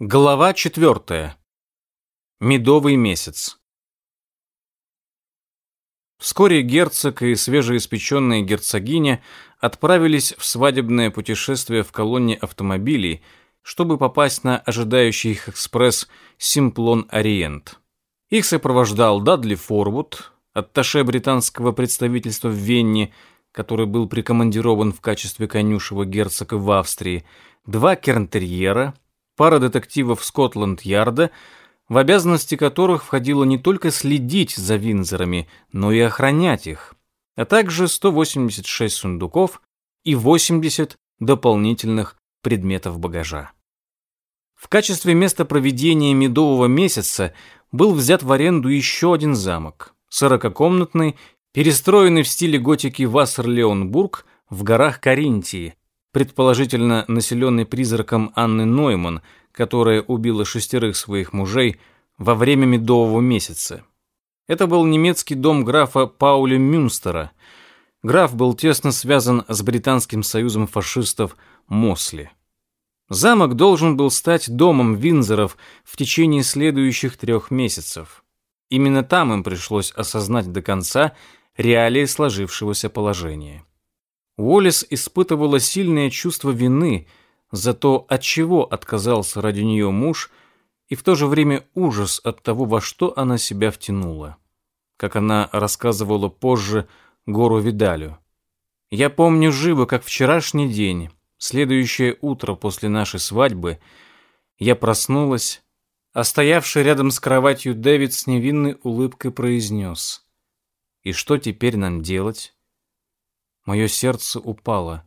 Глава четвертая. Медовый месяц. Вскоре герцог и свежеиспеченная герцогиня отправились в свадебное путешествие в колонне автомобилей, чтобы попасть на ожидающий их экспресс Симплон-Ориент. Их сопровождал Дадли Форвуд, атташе британского представительства в Венне, который был прикомандирован в качестве конюшего герцога в Австрии, два кернтерьера – пара детективов Скотланд-Ярда, в обязанности которых входило не только следить за Винзорами, но и охранять их, а также 186 сундуков и 80 дополнительных предметов багажа. В качестве места проведения медового месяца был взят в аренду еще один замок, сорокакомнатный, перестроенный в стиле готики Вассерлеонбург в горах Каринтии, предположительно населенный призраком Анны Нойман, которая убила шестерых своих мужей во время медового месяца. Это был немецкий дом графа Пауля Мюнстера. Граф был тесно связан с британским союзом фашистов Мосли. Замок должен был стать домом Винзоров в течение следующих трех месяцев. Именно там им пришлось осознать до конца реалии сложившегося положения. Уоллес испытывала сильное чувство вины за то, от чего отказался ради нее муж, и в то же время ужас от того, во что она себя втянула. Как она рассказывала позже Гору Видалю. «Я помню живо, как вчерашний день, следующее утро после нашей свадьбы, я проснулась, а стоявший рядом с кроватью Дэвид с невинной улыбкой произнес. «И что теперь нам делать?» Мое сердце упало.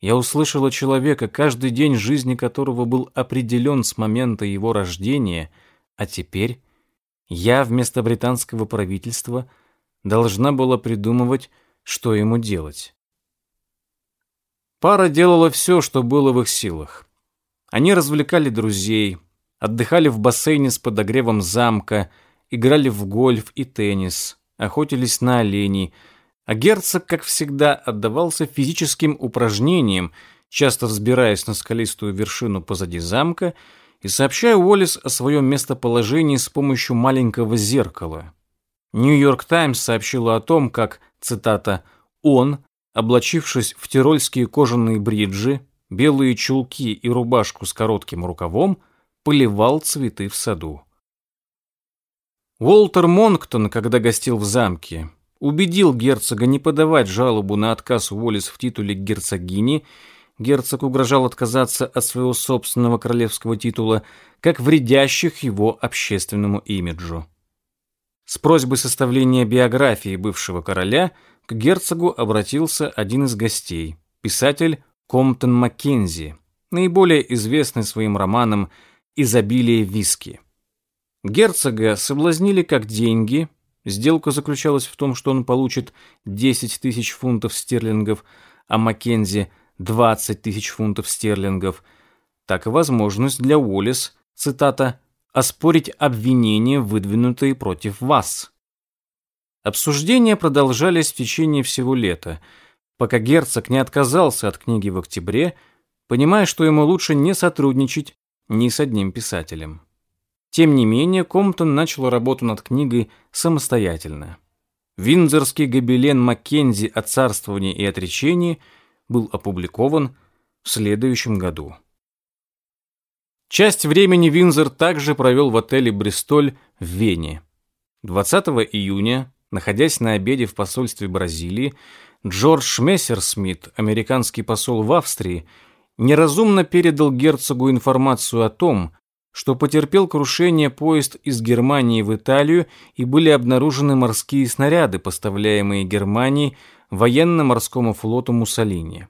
Я услышала человека, каждый день жизни которого был определен с момента его рождения, а теперь я вместо британского правительства должна была придумывать, что ему делать. Пара делала все, что было в их силах. Они развлекали друзей, отдыхали в бассейне с подогревом замка, играли в гольф и теннис, охотились на оленей, а герцог, как всегда, отдавался физическим упражнениям, часто взбираясь на скалистую вершину позади замка и сообщая Уоллес о своем местоположении с помощью маленького зеркала. Нью-Йорк Таймс сообщила о том, как, цитата, «он, облачившись в тирольские кожаные бриджи, белые чулки и рубашку с коротким рукавом, поливал цветы в саду». Уолтер Монктон, когда гостил в замке, убедил герцога не подавать жалобу на отказ Уоллес в титуле герцогини, герцог угрожал отказаться от своего собственного королевского титула, как вредящих его общественному имиджу. С просьбой составления биографии бывшего короля к герцогу обратился один из гостей, писатель Комптон Маккензи, наиболее известный своим романом «Изобилие виски». Герцога соблазнили как деньги, Сделка заключалась в том, что он получит 10 тысяч фунтов стерлингов, а Маккензи – 20 тысяч фунтов стерлингов, так и возможность для Уоллес, цитата, «оспорить обвинения, выдвинутые против вас». Обсуждения продолжались в течение всего лета, пока герцог не отказался от книги в октябре, понимая, что ему лучше не сотрудничать ни с одним писателем. Тем не менее, Комптон начал работу над книгой самостоятельно. Виндзорский гобелен Маккензи о царствовании и отречении был опубликован в следующем году. Часть времени Винзор также провел в отеле «Бристоль» в Вене. 20 июня, находясь на обеде в посольстве Бразилии, Джордж Мессерсмит, американский посол в Австрии, неразумно передал герцогу информацию о том, что потерпел крушение поезд из Германии в Италию и были обнаружены морские снаряды, поставляемые Германией военно-морскому флоту Муссолини.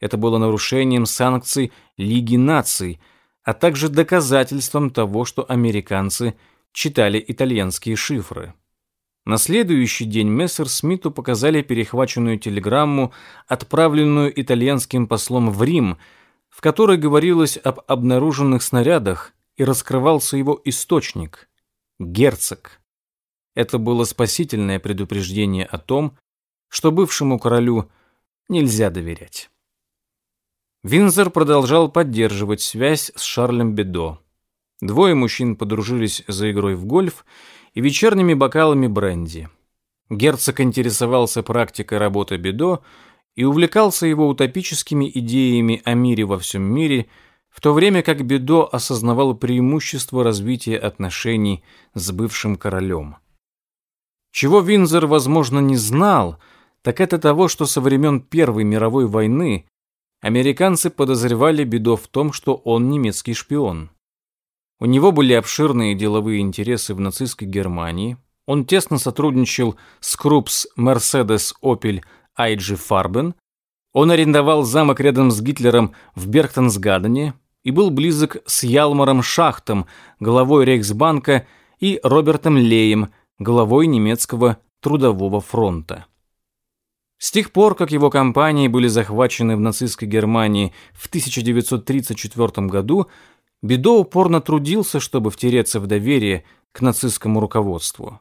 Это было нарушением санкций Лиги наций, а также доказательством того, что американцы читали итальянские шифры. На следующий день Мессер Смиту показали перехваченную телеграмму, отправленную итальянским послом в Рим, в которой говорилось об обнаруженных снарядах, и раскрывался его источник – герцог. Это было спасительное предупреждение о том, что бывшему королю нельзя доверять. Винзер продолжал поддерживать связь с Шарлем Бедо. Двое мужчин подружились за игрой в гольф и вечерними бокалами бренди. Герцог интересовался практикой работы Бедо и увлекался его утопическими идеями о мире во всем мире, в то время как Бедо осознавал преимущество развития отношений с бывшим королем. Чего Винзер, возможно, не знал, так это того, что со времен Первой мировой войны американцы подозревали Бедо в том, что он немецкий шпион. У него были обширные деловые интересы в нацистской Германии, он тесно сотрудничал с Крупс, Мерседес, Опель, Айджи Фарбен, он арендовал замок рядом с Гитлером в Берхтенсгадене и был близок с Ялмаром Шахтом, главой Рейхсбанка, и Робертом Леем, главой немецкого трудового фронта. С тех пор, как его компании были захвачены в нацистской Германии в 1934 году, Бедо упорно трудился, чтобы втереться в доверие к нацистскому руководству.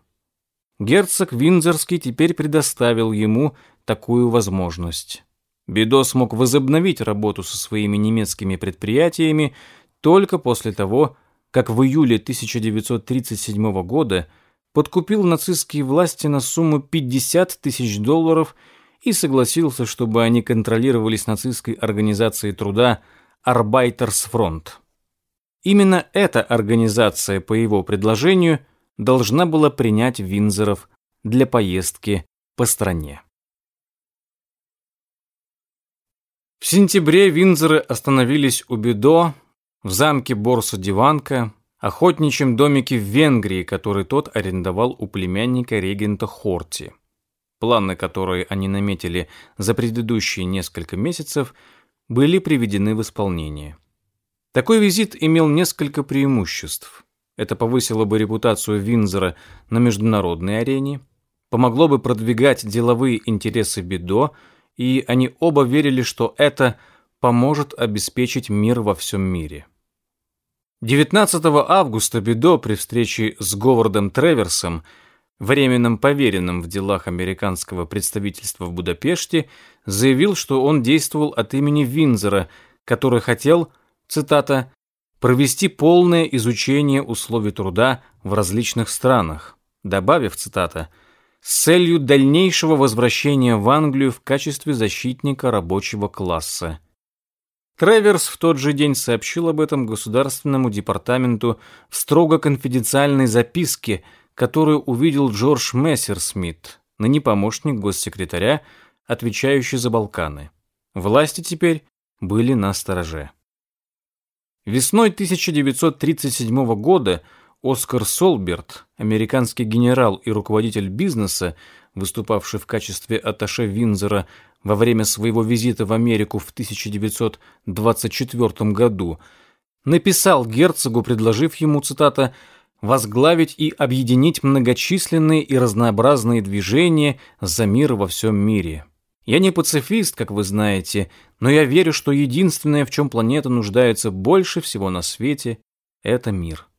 Герцог Виндзорский теперь предоставил ему такую возможность. Бедо смог возобновить работу со своими немецкими предприятиями только после того, как в июле 1937 года подкупил нацистские власти на сумму 50 тысяч долларов и согласился, чтобы они контролировались нацистской организацией труда «Арбайтерсфронт». Именно эта организация, по его предложению, должна была принять Винзоров для поездки по стране. В сентябре Винзоры остановились у Бедо, в замке Борса-Диванка, охотничьем домике в Венгрии, который тот арендовал у племянника регента Хорти. Планы, которые они наметили за предыдущие несколько месяцев, были приведены в исполнение. Такой визит имел несколько преимуществ. Это повысило бы репутацию Винзора на международной арене, помогло бы продвигать деловые интересы Бидо, и они оба верили, что это поможет обеспечить мир во всем мире. 19 августа Бидо при встрече с Говардом Треверсом, временным поверенным в делах американского представительства в Будапеште, заявил, что он действовал от имени Винзора, который хотел цитата, «провести полное изучение условий труда в различных странах», добавив, цитата, «с целью дальнейшего возвращения в Англию в качестве защитника рабочего класса». Треверс в тот же день сообщил об этом Государственному департаменту в строго конфиденциальной записке, которую увидел Джордж Мессерсмит, ныне помощник госсекретаря, отвечающий за Балканы. Власти теперь были на стороже. Весной 1937 года Оскар Солберт, американский генерал и руководитель бизнеса, выступавший в качестве атташе Винзора во время своего визита в Америку в 1924 году, написал герцогу, предложив ему, цитата, «возглавить и объединить многочисленные и разнообразные движения за мир во всем мире». Я не пацифист, как вы знаете, но я верю, что единственное, в чем планета нуждается больше всего на свете, это мир.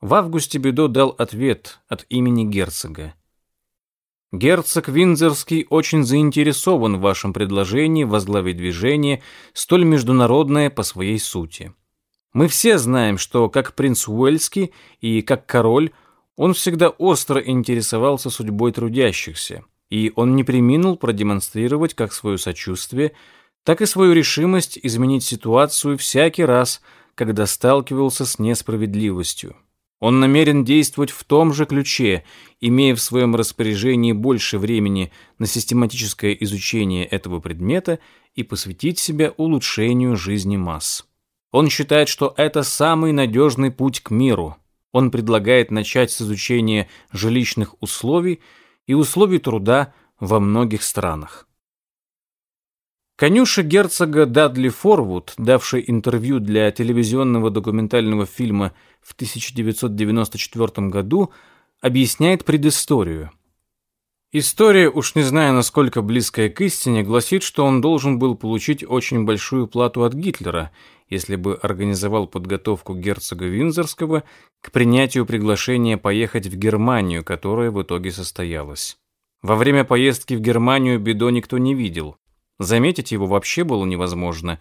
В августе Бедо дал ответ от имени герцога. Герцог Виндзорский очень заинтересован в вашем предложении возглавить движение, столь международное по своей сути. Мы все знаем, что как принц Уэльский и как король он всегда остро интересовался судьбой трудящихся – и он не преминул продемонстрировать как свое сочувствие, так и свою решимость изменить ситуацию всякий раз, когда сталкивался с несправедливостью. Он намерен действовать в том же ключе, имея в своем распоряжении больше времени на систематическое изучение этого предмета и посвятить себя улучшению жизни масс. Он считает, что это самый надежный путь к миру. Он предлагает начать с изучения жилищных условий и условий труда во многих странах. Конюша герцога Дадли Форвуд, давший интервью для телевизионного документального фильма в 1994 году, объясняет предысторию. История, уж не знаю, насколько близкая к истине, гласит, что он должен был получить очень большую плату от Гитлера, если бы организовал подготовку герцога Винзорского к принятию приглашения поехать в Германию, которое в итоге состоялось. Во время поездки в Германию Бедо никто не видел. Заметить его вообще было невозможно,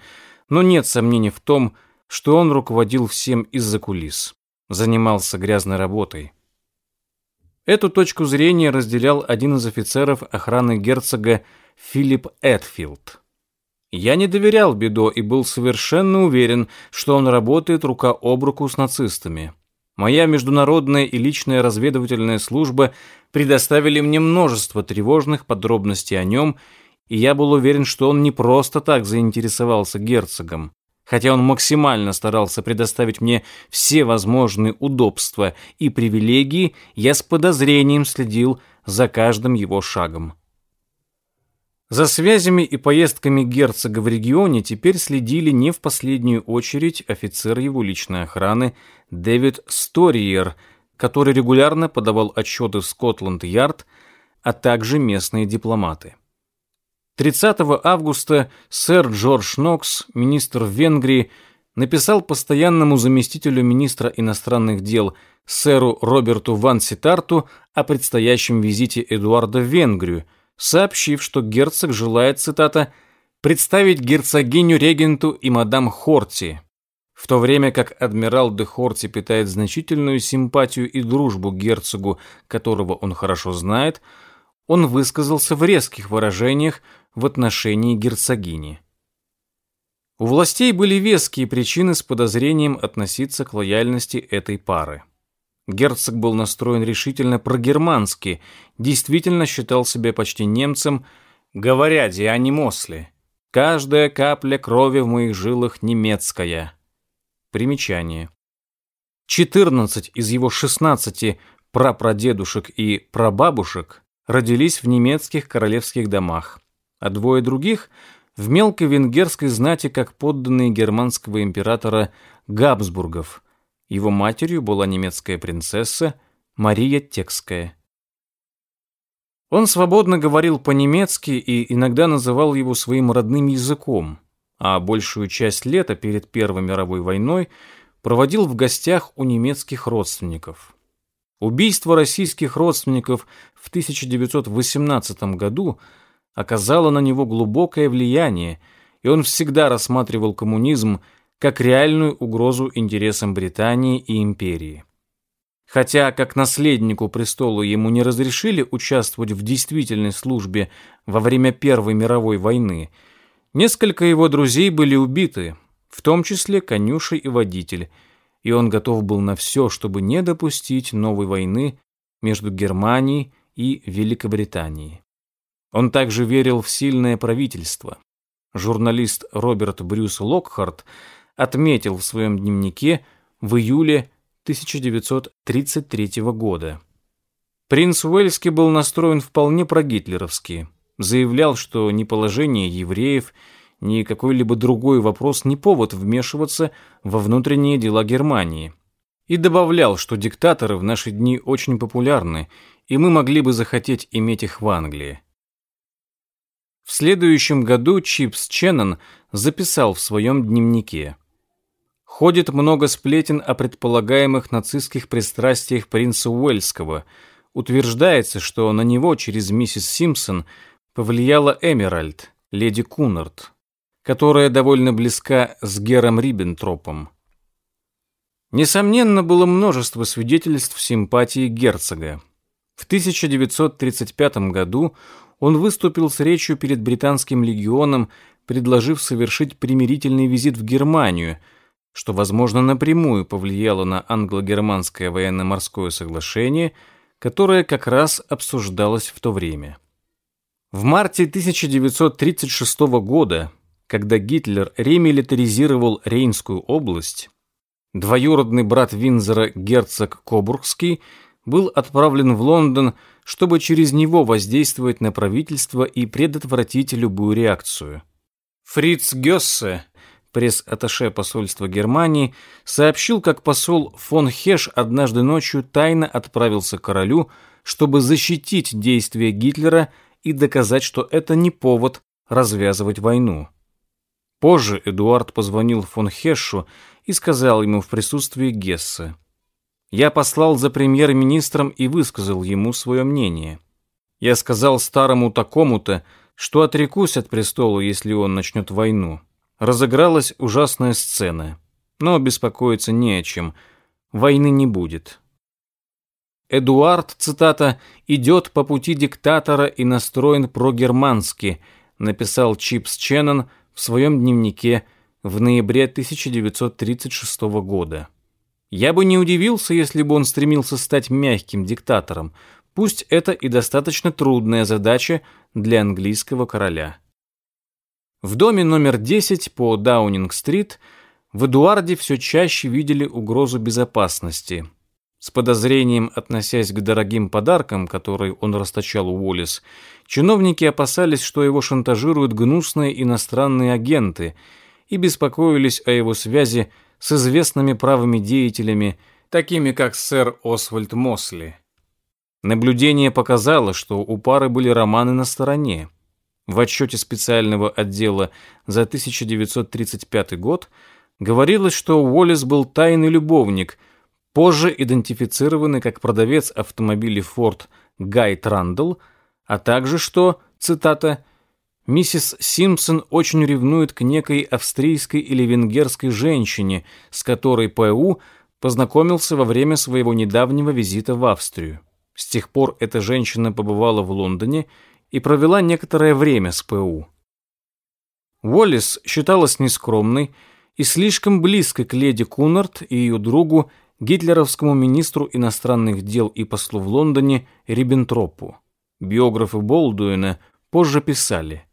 но нет сомнений в том, что он руководил всем из-за кулис, занимался грязной работой. Эту точку зрения разделял один из офицеров охраны герцога Филипп Эдфилд. Я не доверял Бедо и был совершенно уверен, что он работает рука об руку с нацистами. Моя международная и личная разведывательная служба предоставили мне множество тревожных подробностей о нем, и я был уверен, что он не просто так заинтересовался герцогом. Хотя он максимально старался предоставить мне все возможные удобства и привилегии, я с подозрением следил за каждым его шагом. За связями и поездками герцога в регионе теперь следили не в последнюю очередь офицер его личной охраны Дэвид Сториер, который регулярно подавал отчеты в Скотланд-Ярд, а также местные дипломаты. 30 августа сэр Джордж Нокс, министр Венгрии, написал постоянному заместителю министра иностранных дел сэру Роберту Ван Ситарту о предстоящем визите Эдуарда в Венгрию – сообщив, что герцог желает, цитата, «представить герцогиню-регенту и мадам Хорти», в то время как адмирал де Хорти питает значительную симпатию и дружбу герцогу, которого он хорошо знает, он высказался в резких выражениях в отношении герцогини. У властей были веские причины с подозрением относиться к лояльности этой пары. Герцог был настроен решительно прогермански, действительно считал себя почти немцем, говоря Диане Мосли. «Каждая капля крови в моих жилах немецкая». Примечание. 14 из его 16 прапрадедушек и прабабушек родились в немецких королевских домах, а двое других – в мелкой венгерской знати как подданные германского императора Габсбургов – его матерью была немецкая принцесса Мария Текская. Он свободно говорил по-немецки и иногда называл его своим родным языком, а большую часть лета перед Первой мировой войной проводил в гостях у немецких родственников. Убийство российских родственников в 1918 году оказало на него глубокое влияние, и он всегда рассматривал коммунизм как реальную угрозу интересам Британии и империи. Хотя как наследнику престола ему не разрешили участвовать в действительной службе во время Первой мировой войны, несколько его друзей были убиты, в том числе конюшей и водитель, и он готов был на все, чтобы не допустить новой войны между Германией и Великобританией. Он также верил в сильное правительство. Журналист Роберт Брюс Локхарт – отметил в своем дневнике в июле 1933 года. Принц Уэльский был настроен вполне прогитлеровски, заявлял, что ни положение евреев, ни какой-либо другой вопрос не повод вмешиваться во внутренние дела Германии. И добавлял, что диктаторы в наши дни очень популярны, и мы могли бы захотеть иметь их в Англии. В следующем году Чипс Ченнон записал в своем дневнике – Ходит много сплетен о предполагаемых нацистских пристрастиях принца Уэльского. Утверждается, что на него через миссис Симпсон повлияла Эмеральд, леди Кунард, которая довольно близка с Гером Риббентропом. Несомненно, было множество свидетельств симпатии герцога. В 1935 году он выступил с речью перед британским легионом, предложив совершить примирительный визит в Германию – что, возможно, напрямую повлияло на англо-германское военно-морское соглашение, которое как раз обсуждалось в то время. В марте 1936 года, когда Гитлер ремилитаризировал Рейнскую область, двоюродный брат Винзера герцог Кобургский был отправлен в Лондон, чтобы через него воздействовать на правительство и предотвратить любую реакцию. Фриц Гёссе пресс-атташе посольства Германии, сообщил, как посол фон Хеш однажды ночью тайно отправился к королю, чтобы защитить действия Гитлера и доказать, что это не повод развязывать войну. Позже Эдуард позвонил фон Хешу и сказал ему в присутствии Гессе. «Я послал за премьер-министром и высказал ему свое мнение. Я сказал старому такому-то, что отрекусь от престола, если он начнет войну. Разыгралась ужасная сцена. Но беспокоиться не о чем. Войны не будет. Эдуард, цитата, «идет по пути диктатора и настроен прогермански», написал Чипс Ченнон в своем дневнике в ноябре 1936 года. Я бы не удивился, если бы он стремился стать мягким диктатором, пусть это и достаточно трудная задача для английского короля. В доме номер 10 по Даунинг-стрит в Эдуарде все чаще видели угрозу безопасности – с подозрением относясь к дорогим подаркам, которые он расточал у Уоллес, чиновники опасались, что его шантажируют гнусные иностранные агенты и беспокоились о его связи с известными правыми деятелями, такими как сэр Освальд Мосли. Наблюдение показало, что у пары были романы на стороне. В отчете специального отдела за 1935 год говорилось, что Уоллес был тайный любовник – позже идентифицированный как продавец автомобилей Ford Гай Трандл, а также что, цитата, «Миссис Симпсон очень ревнует к некой австрийской или венгерской женщине, с которой П.У. познакомился во время своего недавнего визита в Австрию. С тех пор эта женщина побывала в Лондоне и провела некоторое время с П.У. Уоллес считалась нескромной и слишком близкой к леди Кунарт и ее другу гитлеровскому министру иностранных дел и послу в Лондоне Риббентропу. Биографы Болдуина позже писали.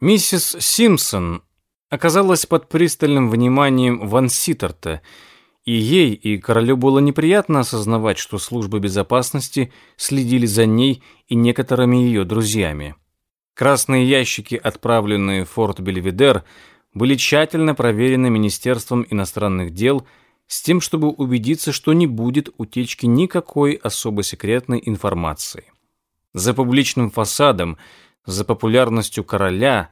Миссис Симпсон оказалась под пристальным вниманием Ван Ситтерта, и ей, и королю было неприятно осознавать, что службы безопасности следили за ней и некоторыми ее друзьями. Красные ящики, отправленные в форт Бельведер, были тщательно проверены Министерством иностранных дел – с тем, чтобы убедиться, что не будет утечки никакой особо секретной информации. За публичным фасадом, за популярностью короля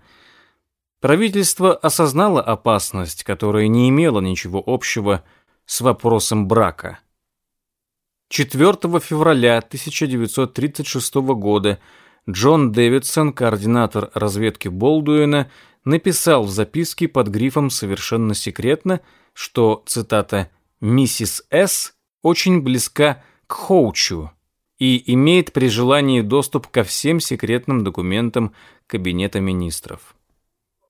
правительство осознало опасность, которая не имела ничего общего с вопросом брака. 4 февраля 1936 года Джон Дэвидсон, координатор разведки Болдуина, написал в записке под грифом «Совершенно секретно», что, цитата, «миссис С. очень близка к Хоучу и имеет при желании доступ ко всем секретным документам Кабинета министров».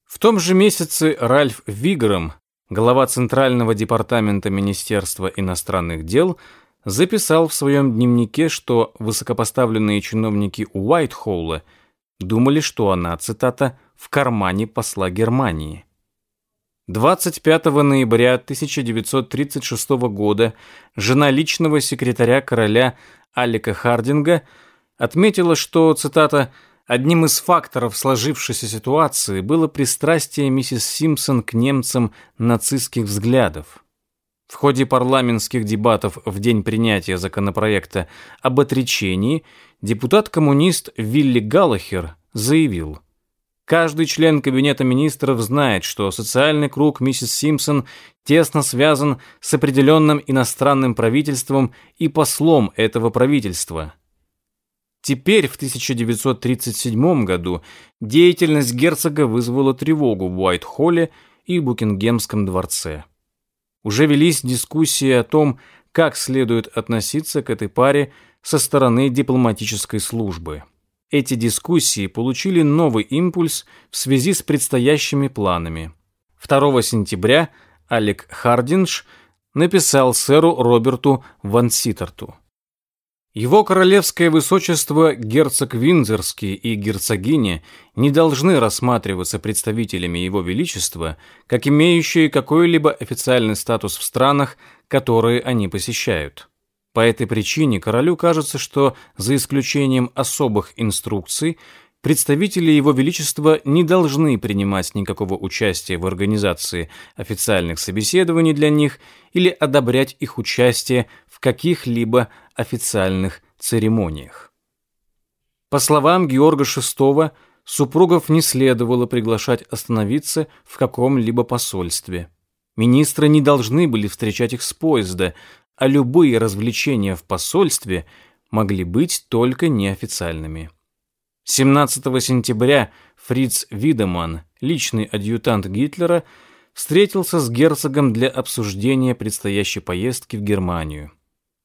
В том же месяце Ральф Виграм, глава Центрального департамента Министерства иностранных дел, записал в своем дневнике, что высокопоставленные чиновники Уайтхолла думали, что она, цитата, «в кармане посла Германии». 25 ноября 1936 года жена личного секретаря короля Алика Хардинга отметила, что, цитата, «одним из факторов сложившейся ситуации было пристрастие миссис Симпсон к немцам нацистских взглядов». В ходе парламентских дебатов в день принятия законопроекта об отречении депутат-коммунист Вилли Галлахер заявил – Каждый член кабинета министров знает, что социальный круг миссис Симпсон тесно связан с определенным иностранным правительством и послом этого правительства. Теперь, в 1937 году, деятельность герцога вызвала тревогу в Уайт-Холле и Букингемском дворце. Уже велись дискуссии о том, как следует относиться к этой паре со стороны дипломатической службы. Эти дискуссии получили новый импульс в связи с предстоящими планами. 2 сентября Алек Хардинж написал сэру Роберту Ван Ситерту. Его королевское высочество герцог Виндзорский и герцогиня не должны рассматриваться представителями его величества как имеющие какой-либо официальный статус в странах, которые они посещают. По этой причине королю кажется, что за исключением особых инструкций представители его величества не должны принимать никакого участия в организации официальных собеседований для них или одобрять их участие в каких-либо официальных церемониях. По словам Георга VI, супругов не следовало приглашать остановиться в каком-либо посольстве. Министры не должны были встречать их с поезда, а любые развлечения в посольстве могли быть только неофициальными. 17 сентября Фриц Видеман, личный адъютант Гитлера, встретился с герцогом для обсуждения предстоящей поездки в Германию.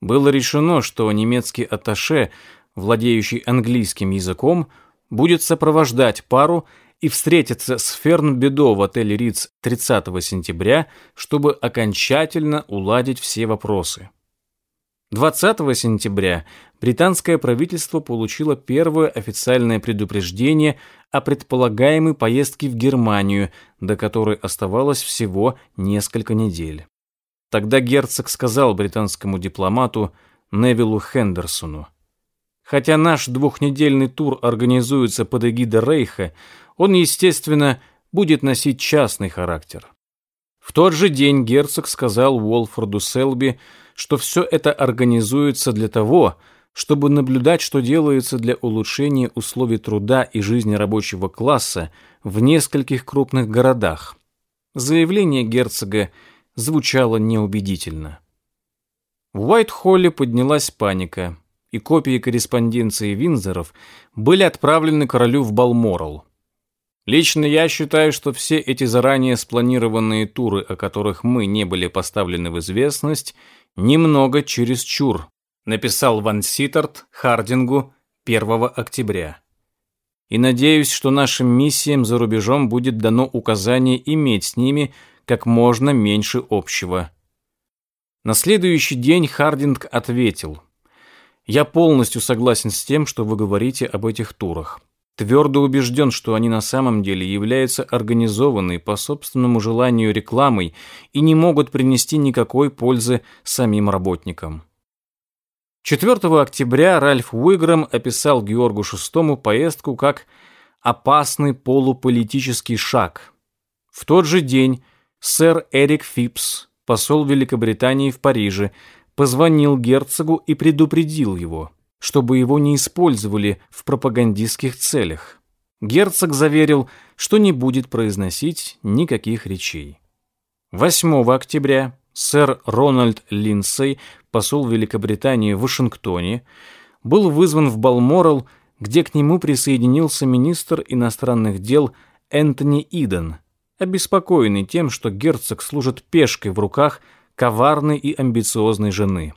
Было решено, что немецкий атташе, владеющий английским языком, будет сопровождать пару и встретиться с Фернбедо в отеле Риц 30 сентября, чтобы окончательно уладить все вопросы. 20 сентября британское правительство получило первое официальное предупреждение о предполагаемой поездке в Германию, до которой оставалось всего несколько недель. Тогда герцог сказал британскому дипломату Невилу Хендерсону, «Хотя наш двухнедельный тур организуется под эгидой Рейха, он, естественно, будет носить частный характер». В тот же день герцог сказал Уолфорду Селби, что все это организуется для того, чтобы наблюдать, что делается для улучшения условий труда и жизни рабочего класса в нескольких крупных городах. Заявление герцога звучало неубедительно. В Уайт-Холле поднялась паника, и копии корреспонденции Винзоров были отправлены королю в Балморал. Лично я считаю, что все эти заранее спланированные туры, о которых мы не были поставлены в известность, немного чересчур, написал Ван Ситарт Хардингу 1 октября. И надеюсь, что нашим миссиям за рубежом будет дано указание иметь с ними как можно меньше общего. На следующий день Хардинг ответил: "Я полностью согласен с тем, что вы говорите об этих турах. Твердо убежден, что они на самом деле являются организованной по собственному желанию рекламой и не могут принести никакой пользы самим работникам. 4 октября Ральф Уиграм описал Георгу VI поездку как «опасный полуполитический шаг». В тот же день сэр Эрик Фипс, посол Великобритании в Париже, позвонил герцогу и предупредил его – чтобы его не использовали в пропагандистских целях. Герцог заверил, что не будет произносить никаких речей. 8 октября сэр Рональд Линдсей, посол Великобритании в Вашингтоне, был вызван в Балморал, где к нему присоединился министр иностранных дел Энтони Иден, обеспокоенный тем, что герцог служит пешкой в руках коварной и амбициозной жены.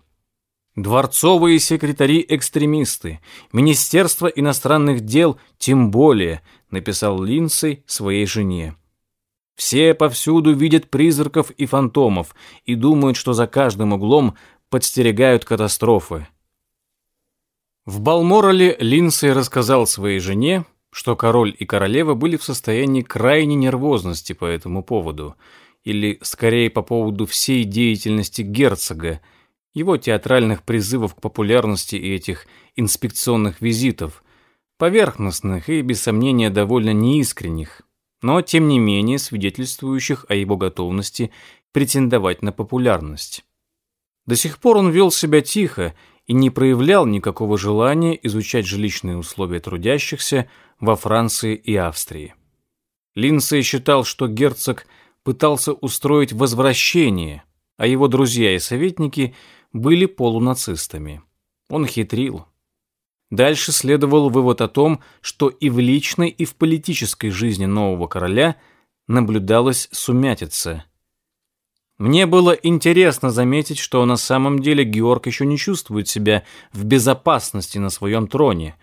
Дворцовые секретари-экстремисты, Министерство иностранных дел тем более, написал Линдсей своей жене. Все повсюду видят призраков и фантомов и думают, что за каждым углом подстерегают катастрофы. В Балморале Линдсей рассказал своей жене, что король и королева были в состоянии крайней нервозности по этому поводу, или скорее по поводу всей деятельности герцога, его театральных призывов к популярности и этих инспекционных визитов, поверхностных и, без сомнения, довольно неискренних, но, тем не менее, свидетельствующих о его готовности претендовать на популярность. До сих пор он вел себя тихо и не проявлял никакого желания изучать жилищные условия трудящихся во Франции и Австрии. Линдсей считал, что герцог пытался устроить возвращение, а его друзья и советники – были полунацистами. Он хитрил. Дальше следовал вывод о том, что и в личной, и в политической жизни нового короля наблюдалась сумятица. Мне было интересно заметить, что на самом деле Георг еще не чувствует себя в безопасности на своем троне.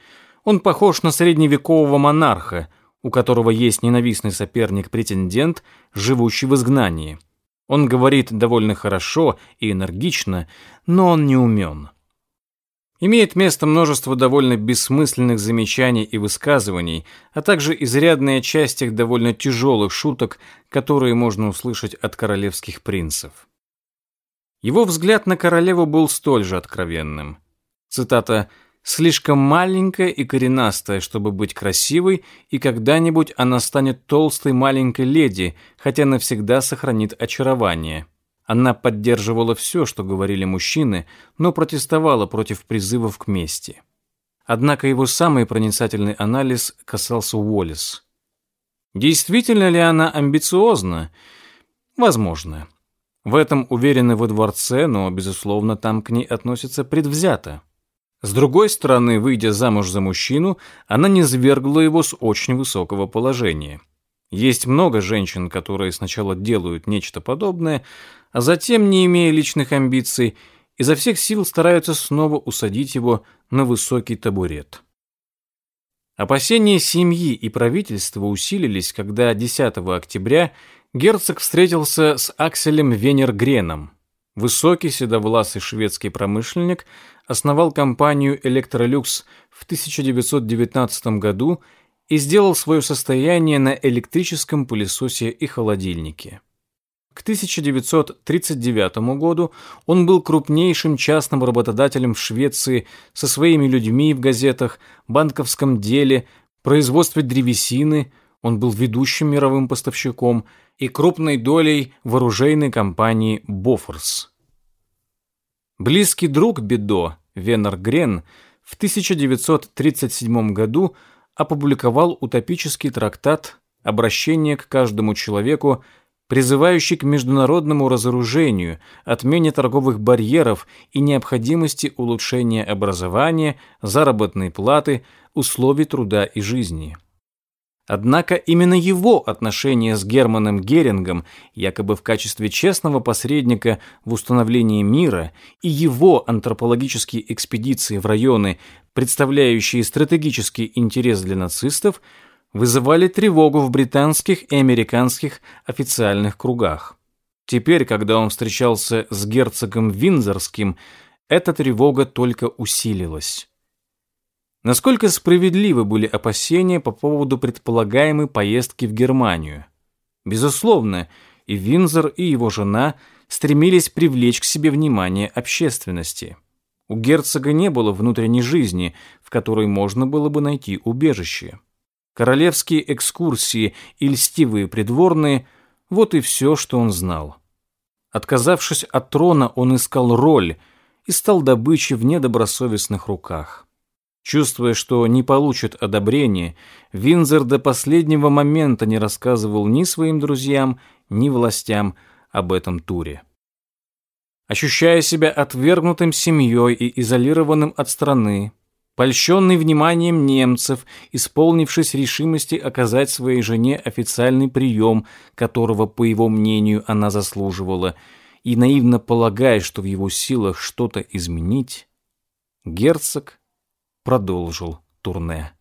Он похож на средневекового монарха, у которого есть ненавистный соперник-претендент, живущий в изгнании. Он говорит довольно хорошо и энергично, но он не умен. Имеет место множество довольно бессмысленных замечаний и высказываний, а также изрядная часть их довольно тяжелых шуток, которые можно услышать от королевских принцев. Его взгляд на королеву был столь же откровенным. Цитата слишком маленькая и коренастая, чтобы быть красивой, и когда-нибудь она станет толстой маленькой леди, хотя навсегда сохранит очарование. Она поддерживала все, что говорили мужчины, но протестовала против призывов к мести. Однако его самый проницательный анализ касался Уоллес. Действительно ли она амбициозна? Возможно. В этом уверены во дворце, но, безусловно, там к ней относятся предвзято. С другой стороны, выйдя замуж за мужчину, она не свергла его с очень высокого положения. Есть много женщин, которые сначала делают нечто подобное, а затем, не имея личных амбиций, изо всех сил стараются снова усадить его на высокий табурет. Опасения семьи и правительства усилились, когда 10 октября герцог встретился с Акселем Венергреном. Высокий седовласый шведский промышленник основал компанию «Электролюкс» в 1919 году и сделал свое состояние на электрическом пылесосе и холодильнике. К 1939 году он был крупнейшим частным работодателем в Швеции со своими людьми в газетах, банковском деле, производстве древесины, он был ведущим мировым поставщиком и крупной долей в компании «Бофорс». Близкий друг Бедо, Венер Грен, в 1937 году опубликовал утопический трактат «Обращение к каждому человеку», призывающий к международному разоружению, отмене торговых барьеров и необходимости улучшения образования, заработной платы, условий труда и жизни. Однако именно его отношения с Германом Герингом, якобы в качестве честного посредника в установлении мира, и его антропологические экспедиции в районы, представляющие стратегический интерес для нацистов, вызывали тревогу в британских и американских официальных кругах. Теперь, когда он встречался с герцогом Винзорским, эта тревога только усилилась. Насколько справедливы были опасения по поводу предполагаемой поездки в Германию? Безусловно, и Винзор, и его жена стремились привлечь к себе внимание общественности. У герцога не было внутренней жизни, в которой можно было бы найти убежище. Королевские экскурсии и льстивые придворные – вот и все, что он знал. Отказавшись от трона, он искал роль и стал добычей в недобросовестных руках. Чувствуя, что не получит одобрения, Винзер до последнего момента не рассказывал ни своим друзьям, ни властям об этом туре. Ощущая себя отвергнутым семьей и изолированным от страны, польщенный вниманием немцев, исполнившись решимости оказать своей жене официальный прием, которого, по его мнению, она заслуживала, и наивно полагая, что в его силах что-то изменить, герцог продолжил турне.